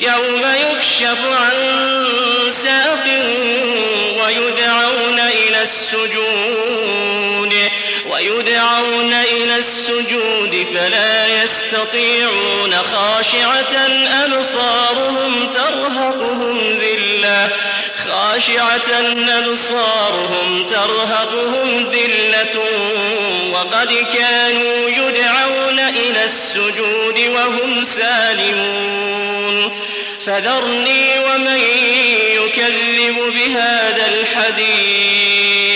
يوم يكشف عن ساق ويدعون إلى السجود. ويدعون إلى السجود فلا يستطيعون خاشعة أبصارهم ترهقهم ذلة. خاشعة أبصارهم ترهقهم ذلة. وقد كانوا يدعون إلى السجود وهم سالمون. فذرني ومن يكذب بهذا الحديث.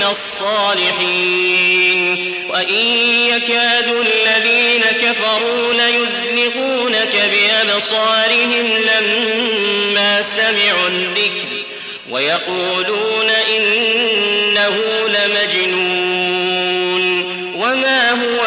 من الصالحين. وإن يكاد الذين كفروا ليزلقونك بأبصارهم لما سمعوا الذكر ويقولون إنه لمجنون. وما هو